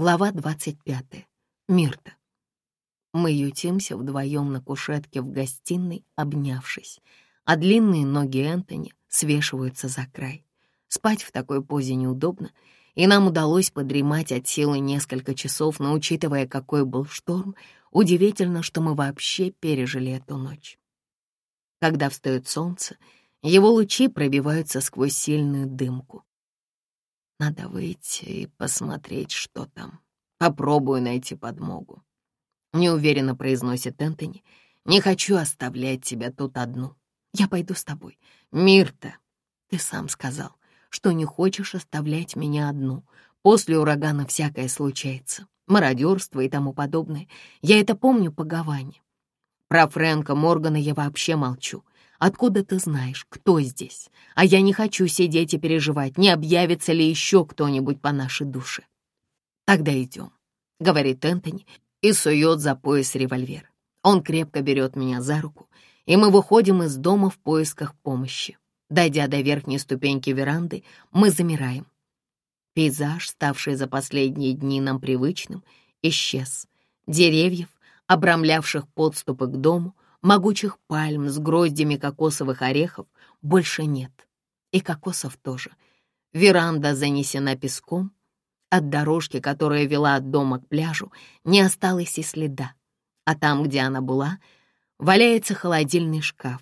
Глава 25. Мирта. Мы ютимся вдвоем на кушетке в гостиной, обнявшись, а длинные ноги Энтони свешиваются за край. Спать в такой позе неудобно, и нам удалось подремать от силы несколько часов, но учитывая, какой был шторм, удивительно, что мы вообще пережили эту ночь. Когда встает солнце, его лучи пробиваются сквозь сильную дымку. Надо выйти и посмотреть, что там. Попробую найти подмогу. Неуверенно произносит Энтони. Не хочу оставлять тебя тут одну. Я пойду с тобой. Мирта, ты сам сказал, что не хочешь оставлять меня одну. После урагана всякое случается. Мародерство и тому подобное. Я это помню по Гаване. Про Фрэнка Моргана я вообще молчу. Откуда ты знаешь, кто здесь? А я не хочу сидеть и переживать, не объявится ли еще кто-нибудь по нашей душе. Тогда идем, — говорит Энтони и сует за пояс револьвер. Он крепко берет меня за руку, и мы выходим из дома в поисках помощи. Дойдя до верхней ступеньки веранды, мы замираем. Пейзаж, ставший за последние дни нам привычным, исчез. Деревьев, обрамлявших подступы к дому, могучих пальм с гроздями кокосовых орехов больше нет. И кокосов тоже. Веранда занесена песком. От дорожки, которая вела от дома к пляжу, не осталось и следа. А там, где она была, валяется холодильный шкаф.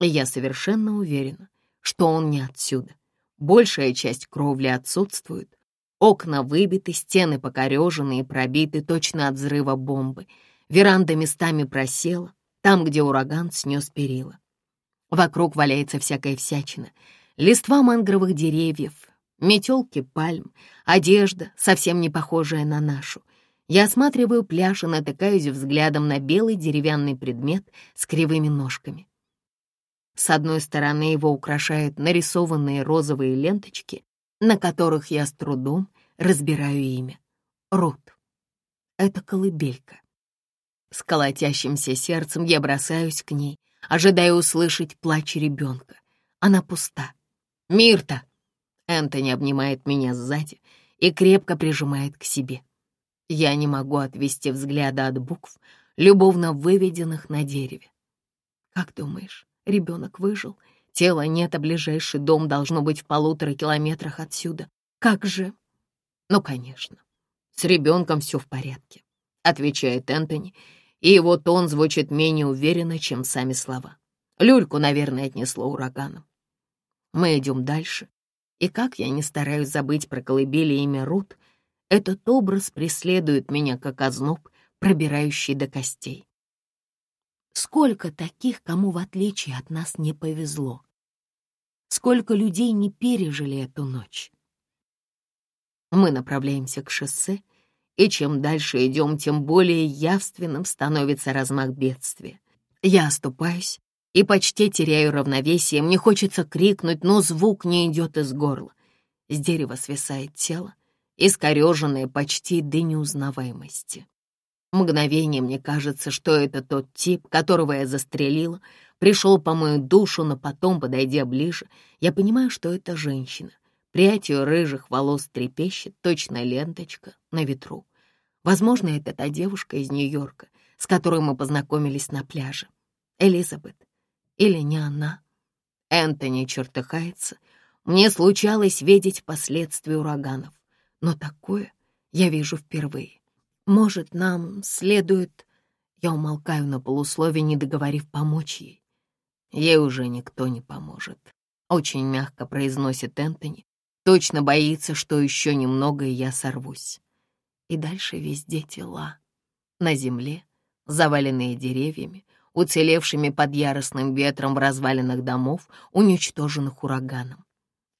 И я совершенно уверена, что он не отсюда. Большая часть кровли отсутствует. Окна выбиты, стены покорежены и пробиты точно от взрыва бомбы. Веранда местами просела, там, где ураган снес перила. Вокруг валяется всякая всячина. Листва мангровых деревьев, метелки пальм, одежда, совсем не похожая на нашу. Я осматриваю пляж и натыкаюсь взглядом на белый деревянный предмет с кривыми ножками. С одной стороны его украшают нарисованные розовые ленточки, на которых я с трудом разбираю имя. Рут. Это колыбелька. С колотящимся сердцем я бросаюсь к ней, ожидая услышать плач ребенка. Она пуста. «Мирта!» Энтони обнимает меня сзади и крепко прижимает к себе. Я не могу отвести взгляда от букв, любовно выведенных на дереве. «Как думаешь, ребенок выжил? Тела нет, а ближайший дом должно быть в полутора километрах отсюда. Как же?» «Ну, конечно, с ребенком все в порядке», — отвечает Энтони, и его тон звучит менее уверенно, чем сами слова. Люльку, наверное, отнесло ураганом. Мы идем дальше, и как я не стараюсь забыть про колыбели имя Рут, этот образ преследует меня, как озноб, пробирающий до костей. Сколько таких, кому в отличие от нас не повезло? Сколько людей не пережили эту ночь? Мы направляемся к шоссе, и чем дальше идем, тем более явственным становится размах бедствия. Я оступаюсь и почти теряю равновесие. Мне хочется крикнуть, но звук не идет из горла. С дерева свисает тело, искореженное почти до неузнаваемости. Мгновение мне кажется, что это тот тип, которого я застрелила, пришел по мою душу, но потом, подойдя ближе, я понимаю, что это женщина. Прядь ее рыжих волос трепещет, точно ленточка на ветру. Возможно, это та девушка из Нью-Йорка, с которой мы познакомились на пляже. Элизабет. Или не она. Энтони чертыхается. Мне случалось видеть последствия ураганов, но такое я вижу впервые. Может, нам следует... Я умолкаю на полуслове, не договорив помочь ей. Ей уже никто не поможет. Очень мягко произносит Энтони. Точно боится, что еще немного, и я сорвусь и дальше везде тела. На земле, заваленные деревьями, уцелевшими под яростным ветром в развалинах домов, уничтоженных ураганом.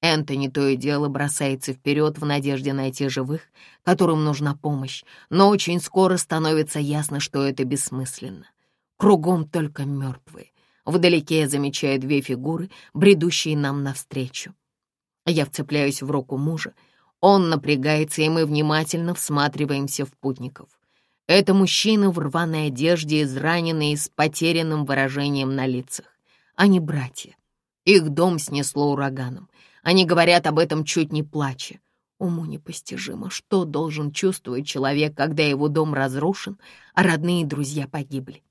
Энтони то и дело бросается вперед в надежде найти живых, которым нужна помощь, но очень скоро становится ясно, что это бессмысленно. Кругом только мертвые. Вдалеке я замечаю две фигуры, бредущие нам навстречу. Я вцепляюсь в руку мужа, он напрягается, и мы внимательно всматриваемся в путников. Это мужчины в рваной одежде, израненные с потерянным выражением на лицах. Они братья. Их дом снесло ураганом. Они говорят об этом чуть не плача. Уму непостижимо, что должен чувствовать человек, когда его дом разрушен, а родные и друзья погибли.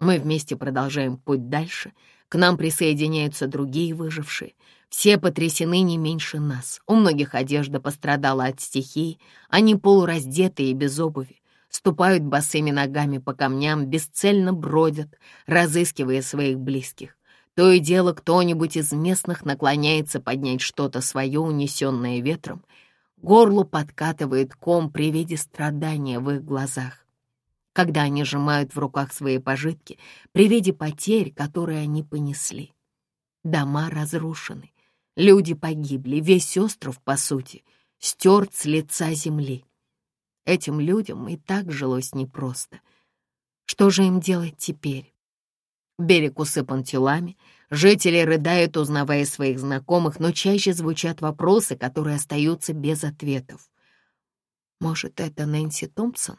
Мы вместе продолжаем путь дальше, к нам присоединяются другие выжившие. Все потрясены не меньше нас. У многих одежда пострадала от стихий, они полураздетые и без обуви ступают босыми ногами по камням, бесцельно бродят, разыскивая своих близких. То и дело кто-нибудь из местных наклоняется поднять что-то свое, унесенное ветром. Горлу подкатывает ком при виде страдания в их глазах. Когда они сжимают в руках свои пожитки, при виде потерь, которые они понесли. Дома разрушены, люди погибли, весь остров, по сути, стерт с лица земли. Этим людям и так жилось непросто. Что же им делать теперь? Берег усыпан телами, жители рыдают, узнавая своих знакомых, но чаще звучат вопросы, которые остаются без ответов. Может, это Нэнси Томпсон?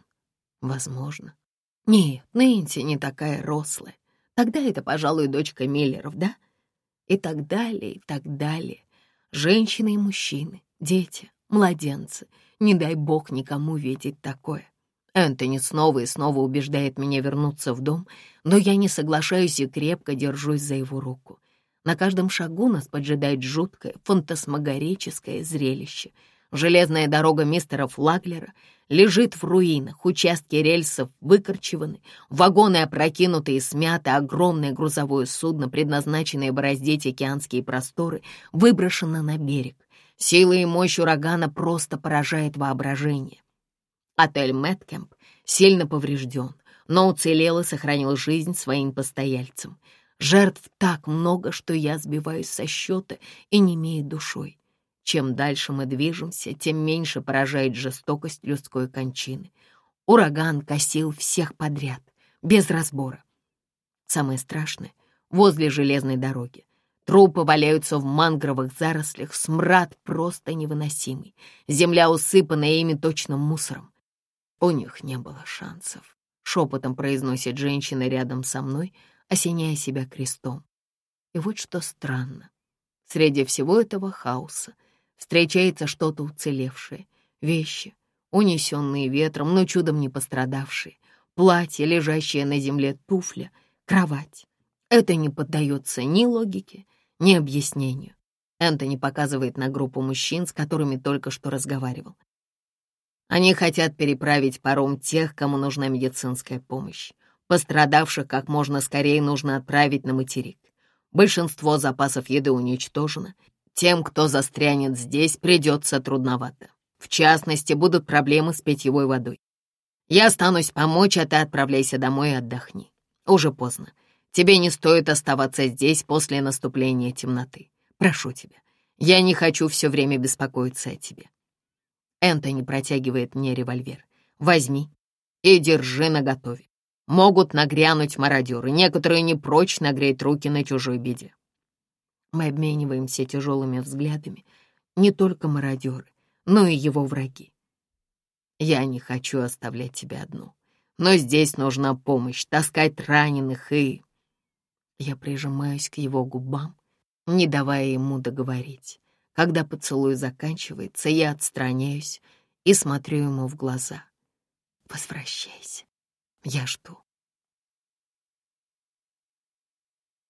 Возможно. Нет, Нэнси не такая рослая. Тогда это, пожалуй, дочка Миллеров, да? И так далее, и так далее. Женщины и мужчины, дети, младенцы. Не дай бог никому видеть такое. Энтони снова и снова убеждает меня вернуться в дом, но я не соглашаюсь и крепко держусь за его руку. На каждом шагу нас поджидает жуткое, фантасмагорическое зрелище. Железная дорога мистера Флаглера лежит в руинах, участки рельсов выкорчеваны, вагоны опрокинуты и смяты, огромное грузовое судно, предназначенное бороздить океанские просторы, выброшено на берег. Сила и мощь урагана просто поражает воображение. Отель Мэткэмп сильно поврежден, но уцелел и сохранил жизнь своим постояльцам. Жертв так много, что я сбиваюсь со счета и не имею душой. Чем дальше мы движемся, тем меньше поражает жестокость людской кончины. Ураган косил всех подряд, без разбора. Самое страшное — возле железной дороги. Трупы валяются в мангровых зарослях, смрад просто невыносимый. Земля усыпана ими точно мусором. У них не было шансов. Шепотом произносит женщина рядом со мной, осеняя себя крестом. И вот что странно. Среди всего этого хаоса встречается что-то уцелевшее. Вещи, унесенные ветром, но чудом не пострадавшие. Платье, лежащее на земле, туфля, кровать. Это не поддается ни логике, ни объяснению. Энтони показывает на группу мужчин, с которыми только что разговаривал. Они хотят переправить паром тех, кому нужна медицинская помощь. Пострадавших как можно скорее нужно отправить на материк. Большинство запасов еды уничтожено. Тем, кто застрянет здесь, придется трудновато. В частности, будут проблемы с питьевой водой. Я останусь помочь, а ты отправляйся домой и отдохни. Уже поздно. Тебе не стоит оставаться здесь после наступления темноты. Прошу тебя. Я не хочу все время беспокоиться о тебе. Энтони протягивает мне револьвер. «Возьми и держи наготове. Могут нагрянуть мародеры, некоторые не прочь нагреть руки на чужой беде». Мы обмениваемся тяжелыми взглядами. Не только мародеры, но и его враги. Я не хочу оставлять тебя одну, но здесь нужна помощь, таскать раненых и... Я прижимаюсь к его губам, не давая ему договорить. Когда поцелуй заканчивается, я отстраняюсь и смотрю ему в глаза. Возвращайся. Я жду.